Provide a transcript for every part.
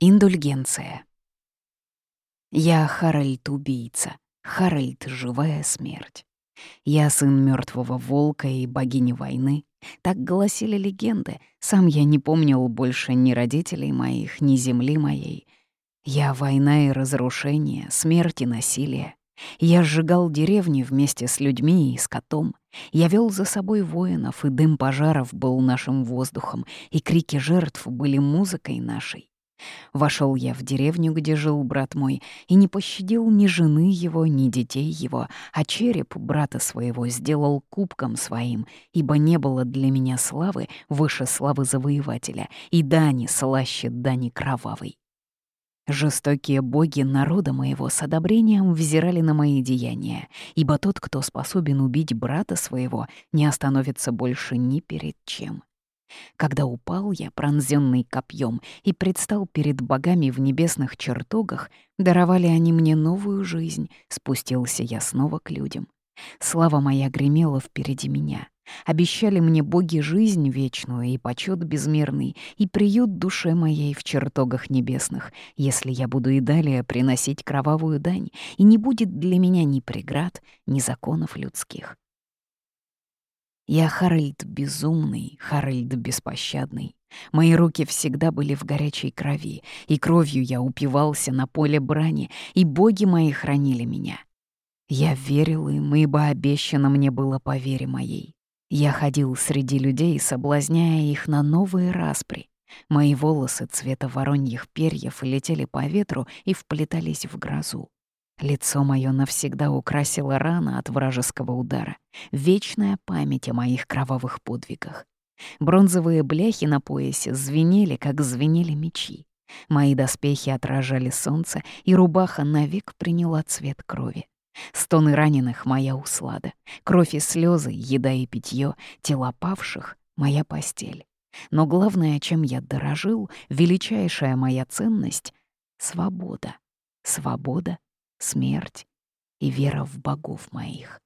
Индульгенция. Я Харальд-убийца, Харальд — живая смерть. Я сын мертвого волка и богини войны. Так гласили легенды. Сам я не помнил больше ни родителей моих, ни земли моей. Я война и разрушение, смерть и насилие. Я сжигал деревни вместе с людьми и с котом. Я вел за собой воинов, и дым пожаров был нашим воздухом, и крики жертв были музыкой нашей. Вошел я в деревню, где жил брат мой, и не пощадил ни жены его, ни детей его, а череп брата своего сделал кубком своим, ибо не было для меня славы выше славы завоевателя, и дани слаще дани кровавой. Жестокие боги народа моего с одобрением взирали на мои деяния, ибо тот, кто способен убить брата своего, не остановится больше ни перед чем. Когда упал я, пронзенный копьем, и предстал перед богами в небесных чертогах, даровали они мне новую жизнь, спустился я снова к людям. Слава моя гремела впереди меня. Обещали мне боги жизнь вечную и почет безмерный, и приют душе моей в чертогах небесных, если я буду и далее приносить кровавую дань, и не будет для меня ни преград, ни законов людских. Я Харальд безумный, Харальд беспощадный. Мои руки всегда были в горячей крови, и кровью я упивался на поле брани, и боги мои хранили меня. Я верил им, ибо обещано мне было по вере моей. Я ходил среди людей, соблазняя их на новые распри. Мои волосы цвета вороньих перьев летели по ветру и вплетались в грозу. Лицо мое навсегда украсила рана от вражеского удара, вечная память о моих кровавых подвигах. Бронзовые бляхи на поясе звенели, как звенели мечи. Мои доспехи отражали солнце, и рубаха навек приняла цвет крови. Стоны раненых — моя услада, кровь и слезы, еда и питье, тела павших — моя постель. Но главное, чем я дорожил, величайшая моя ценность — свобода. Свобода смерть и вера в богов моих.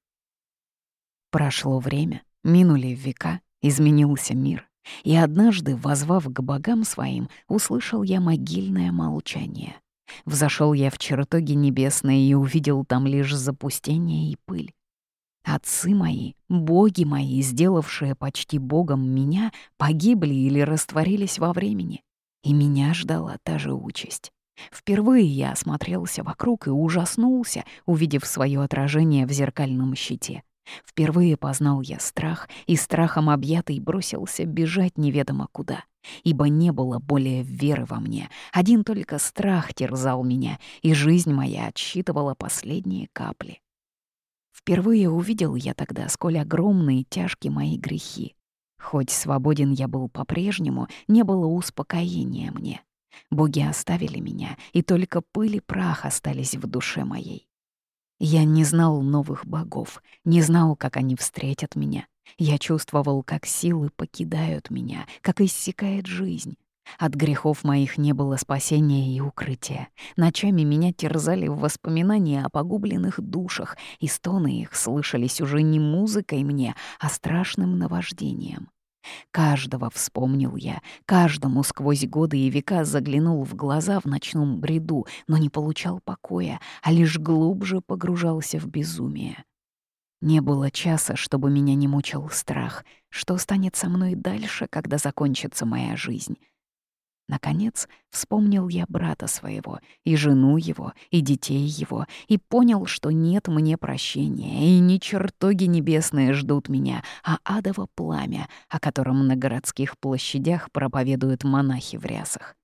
Прошло время, минули века, изменился мир, и однажды, возвав к богам своим, услышал я могильное молчание. Взошел я в чертоги небесные и увидел там лишь запустение и пыль. Отцы мои, боги мои, сделавшие почти богом меня, погибли или растворились во времени, и меня ждала та же участь. Впервые я осмотрелся вокруг и ужаснулся, увидев свое отражение в зеркальном щите. Впервые познал я страх, и страхом объятый бросился бежать неведомо куда. Ибо не было более веры во мне, один только страх терзал меня, и жизнь моя отсчитывала последние капли. Впервые увидел я тогда, сколь огромные и тяжкие мои грехи. Хоть свободен я был по-прежнему, не было успокоения мне. Боги оставили меня, и только пыль и прах остались в душе моей. Я не знал новых богов, не знал, как они встретят меня. Я чувствовал, как силы покидают меня, как иссякает жизнь. От грехов моих не было спасения и укрытия. Ночами меня терзали воспоминания о погубленных душах, и стоны их слышались уже не музыкой мне, а страшным наваждением. Каждого вспомнил я, каждому сквозь годы и века заглянул в глаза в ночном бреду, но не получал покоя, а лишь глубже погружался в безумие. Не было часа, чтобы меня не мучил страх, что станет со мной дальше, когда закончится моя жизнь. Наконец, вспомнил я брата своего, и жену его, и детей его, и понял, что нет мне прощения, и не чертоги небесные ждут меня, а адово пламя, о котором на городских площадях проповедуют монахи в рясах.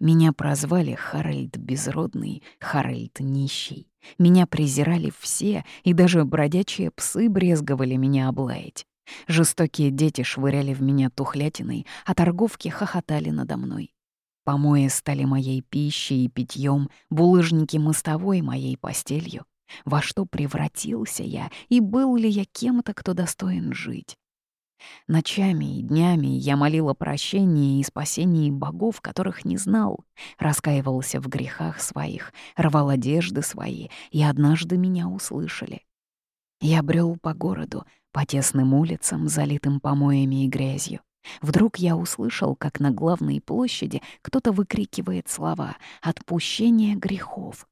Меня прозвали Харальд Безродный, Харальд Нищий. Меня презирали все, и даже бродячие псы брезговали меня облаять. Жестокие дети швыряли в меня тухлятиной, а торговки хохотали надо мной. Помои стали моей пищей и питьем, булыжники мостовой моей постелью. Во что превратился я, и был ли я кем-то, кто достоин жить? Ночами и днями я молила прощения и спасении богов, которых не знал, раскаивался в грехах своих, рвал одежды свои, и однажды меня услышали. Я брел по городу, по тесным улицам, залитым помоями и грязью. Вдруг я услышал, как на главной площади кто-то выкрикивает слова «Отпущение грехов».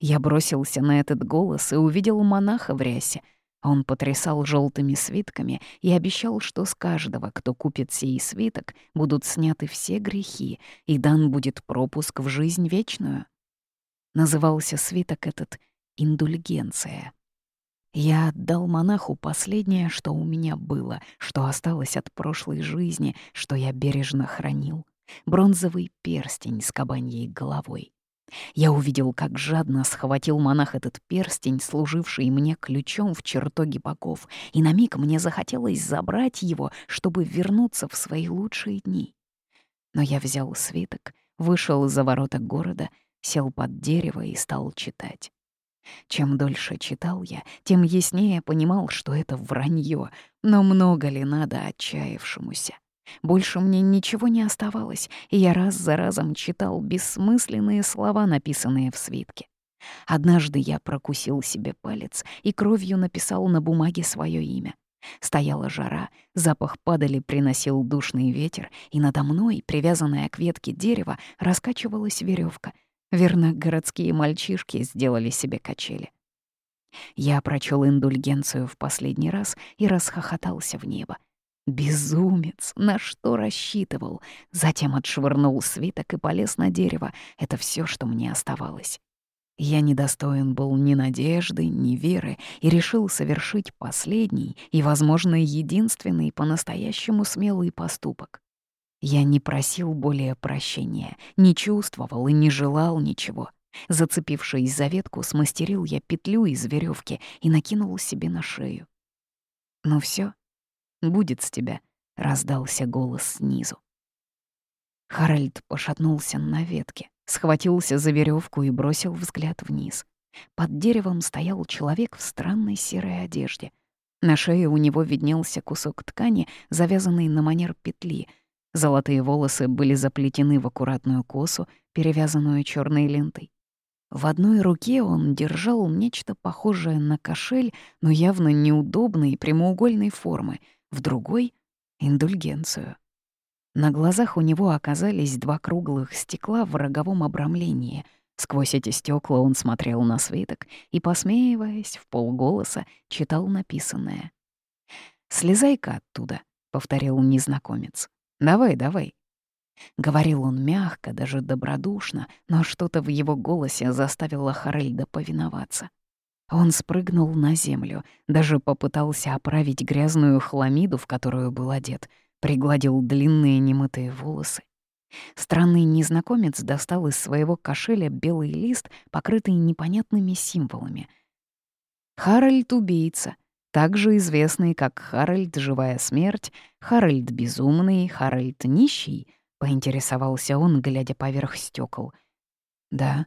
Я бросился на этот голос и увидел монаха в рясе. Он потрясал желтыми свитками и обещал, что с каждого, кто купит сей свиток, будут сняты все грехи, и дан будет пропуск в жизнь вечную. Назывался свиток этот «Индульгенция». Я отдал монаху последнее, что у меня было, что осталось от прошлой жизни, что я бережно хранил. Бронзовый перстень с кабаньей головой. Я увидел, как жадно схватил монах этот перстень, служивший мне ключом в чертоге богов, и на миг мне захотелось забрать его, чтобы вернуться в свои лучшие дни. Но я взял свиток, вышел за ворота города, сел под дерево и стал читать. Чем дольше читал я, тем яснее понимал, что это вранье, но много ли надо отчаявшемуся. Больше мне ничего не оставалось, и я раз за разом читал бессмысленные слова, написанные в свитке. Однажды я прокусил себе палец и кровью написал на бумаге свое имя. Стояла жара, запах падали приносил душный ветер, и надо мной, привязанная к ветке дерева, раскачивалась веревка — Верно, городские мальчишки сделали себе качели. Я прочел индульгенцию в последний раз и расхохотался в небо. Безумец, на что рассчитывал? Затем отшвырнул свиток и полез на дерево. Это все, что мне оставалось. Я недостоин был ни надежды, ни веры и решил совершить последний и, возможно, единственный по-настоящему смелый поступок. Я не просил более прощения, не чувствовал и не желал ничего. Зацепившись за ветку, смастерил я петлю из веревки и накинул себе на шею. «Ну все, будет с тебя», — раздался голос снизу. Харальд пошатнулся на ветке, схватился за веревку и бросил взгляд вниз. Под деревом стоял человек в странной серой одежде. На шее у него виднелся кусок ткани, завязанный на манер петли — Золотые волосы были заплетены в аккуратную косу, перевязанную черной лентой. В одной руке он держал нечто похожее на кошель, но явно неудобной прямоугольной формы, в другой — индульгенцию. На глазах у него оказались два круглых стекла в роговом обрамлении. Сквозь эти стекла он смотрел на свиток и, посмеиваясь, в полголоса читал написанное. «Слезай-ка оттуда», — повторил незнакомец. Давай, давай». Говорил он мягко, даже добродушно, но что-то в его голосе заставило Харельда повиноваться. Он спрыгнул на землю, даже попытался оправить грязную хламиду, в которую был одет, пригладил длинные немытые волосы. Странный незнакомец достал из своего кошеля белый лист, покрытый непонятными символами. «Харальд — убийца», также известный как Харальд Живая Смерть, Харальд Безумный, Харальд Нищий, поинтересовался он, глядя поверх стекол. Да.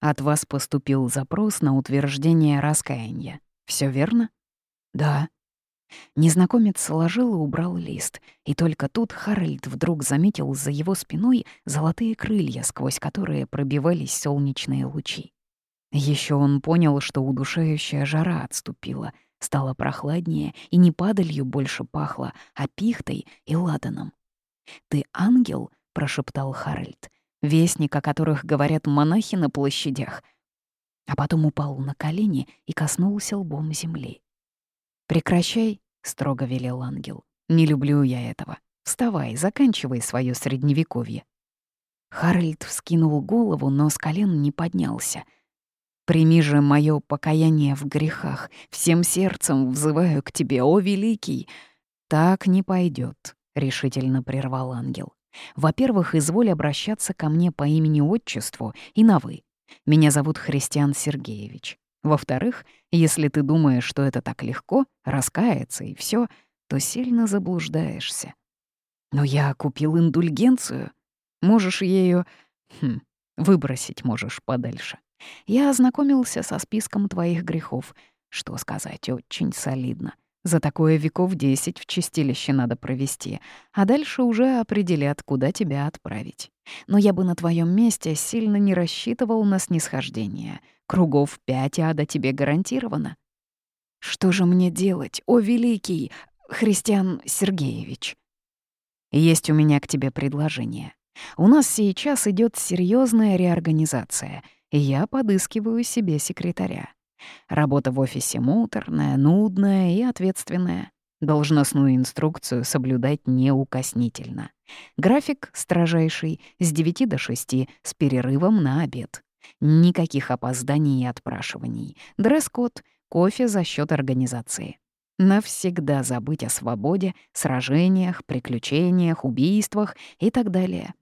От вас поступил запрос на утверждение раскаяния. Все верно? Да. Незнакомец сложил и убрал лист, и только тут Харальд вдруг заметил за его спиной золотые крылья, сквозь которые пробивались солнечные лучи. Еще он понял, что удушающая жара отступила — Стало прохладнее, и не падалью больше пахло, а пихтой и ладаном. «Ты ангел?» — прошептал Харальд. «Вестник, о которых говорят монахи на площадях». А потом упал на колени и коснулся лбом земли. «Прекращай», — строго велел ангел. «Не люблю я этого. Вставай, заканчивай свое средневековье». Харальд вскинул голову, но с колен не поднялся — Прими же мое покаяние в грехах, всем сердцем взываю к тебе, о великий. Так не пойдет, решительно прервал ангел. Во-первых, изволь обращаться ко мне по имени-отчеству и на «вы». Меня зовут Христиан Сергеевич. Во-вторых, если ты думаешь, что это так легко, раскаяться и все, то сильно заблуждаешься. Но я купил индульгенцию. Можешь ею... Хм, выбросить можешь подальше. Я ознакомился со списком твоих грехов. Что сказать, очень солидно. За такое веков десять в чистилище надо провести, а дальше уже определят, куда тебя отправить. Но я бы на твоем месте сильно не рассчитывал на снисхождение. Кругов пять ада тебе гарантировано. Что же мне делать, о великий Христиан Сергеевич? Есть у меня к тебе предложение. У нас сейчас идет серьезная реорганизация, я подыскиваю себе секретаря. Работа в офисе муторная, нудная и ответственная. Должностную инструкцию соблюдать неукоснительно. График строжайший с 9 до 6 с перерывом на обед. Никаких опозданий и отпрашиваний. Дресс-код, кофе за счет организации. Навсегда забыть о свободе, сражениях, приключениях, убийствах и так далее.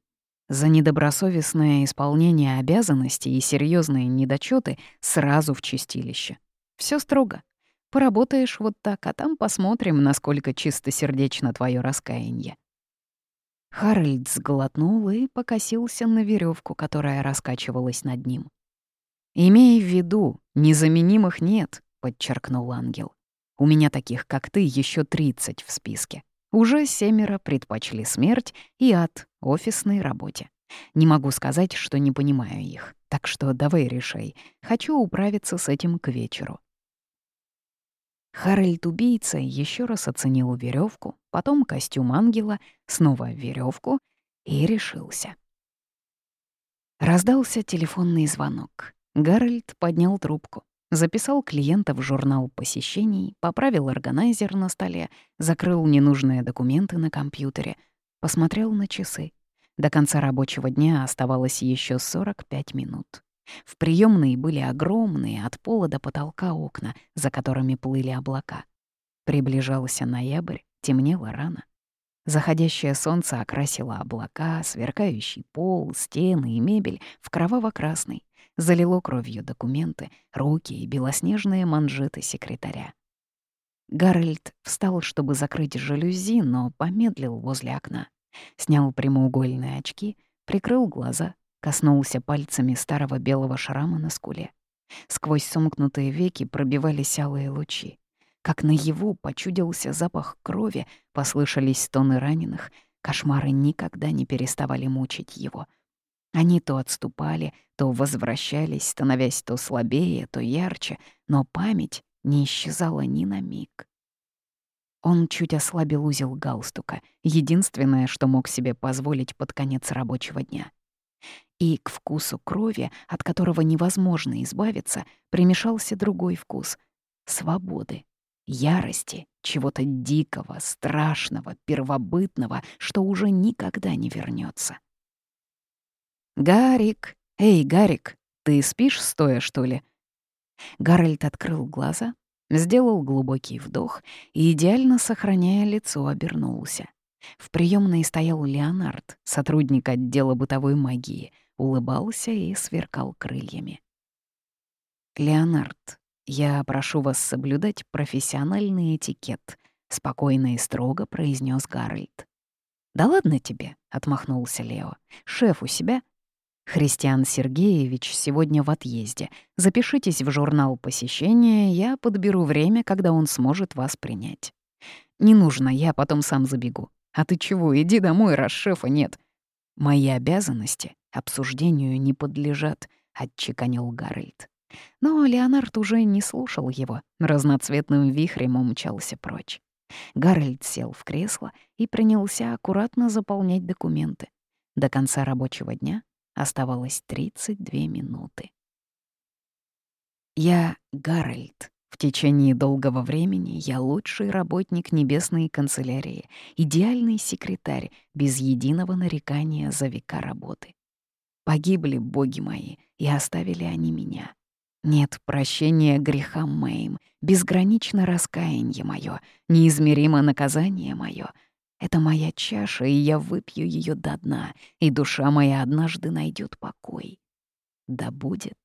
За недобросовестное исполнение обязанностей и серьезные недочеты сразу в чистилище. Все строго. Поработаешь вот так, а там посмотрим, насколько чистосердечно твое раскаяние. Харальд сглотнул и покосился на веревку, которая раскачивалась над ним. «Имей в виду, незаменимых нет», — подчеркнул ангел. «У меня таких, как ты, еще тридцать в списке. Уже семеро предпочли смерть и ад офисной работе. Не могу сказать, что не понимаю их, так что давай решай. Хочу управиться с этим к вечеру. Харальд-убийца еще раз оценил веревку, потом костюм ангела, снова веревку и решился. Раздался телефонный звонок. Гарольд поднял трубку. Записал клиента в журнал посещений, поправил органайзер на столе, закрыл ненужные документы на компьютере, посмотрел на часы. До конца рабочего дня оставалось еще 45 минут. В приемной были огромные от пола до потолка окна, за которыми плыли облака. Приближался ноябрь, темнело рано. Заходящее солнце окрасило облака, сверкающий пол, стены и мебель в кроваво-красный, залило кровью документы, руки и белоснежные манжеты секретаря. Гарольд встал, чтобы закрыть жалюзи, но помедлил возле окна. Снял прямоугольные очки, прикрыл глаза, коснулся пальцами старого белого шрама на скуле. Сквозь сомкнутые веки пробивались алые лучи. Как наяву почудился запах крови, послышались стоны раненых, кошмары никогда не переставали мучить его. Они то отступали, то возвращались, становясь то слабее, то ярче, но память не исчезала ни на миг. Он чуть ослабил узел галстука, единственное, что мог себе позволить под конец рабочего дня. И к вкусу крови, от которого невозможно избавиться, примешался другой вкус — свободы, ярости, чего-то дикого, страшного, первобытного, что уже никогда не вернется. «Гарик! Эй, Гарик, ты спишь стоя, что ли?» Гарольд открыл глаза, Сделал глубокий вдох и, идеально сохраняя лицо, обернулся. В приемной стоял Леонард, сотрудник отдела бытовой магии, улыбался и сверкал крыльями. «Леонард, я прошу вас соблюдать профессиональный этикет», — спокойно и строго произнес Гарольд. «Да ладно тебе», — отмахнулся Лео. «Шеф у себя Христиан Сергеевич сегодня в отъезде. Запишитесь в журнал посещения, я подберу время, когда он сможет вас принять. Не нужно, я потом сам забегу. А ты чего, иди домой, раз шефа нет. Мои обязанности обсуждению не подлежат, отчеканил Гарольд. Но Леонард уже не слушал его, разноцветным вихрем умчался прочь. Гарольд сел в кресло и принялся аккуратно заполнять документы. До конца рабочего дня Оставалось 32 минуты. Я Гарольд. В течение долгого времени я лучший работник небесной канцелярии, идеальный секретарь, без единого нарекания за века работы. Погибли боги мои, и оставили они меня. Нет прощения грехам моим, безгранично раскаяние мое, неизмеримо наказание мое — это моя чаша, и я выпью ее до дна, и душа моя однажды найдет покой. Да будет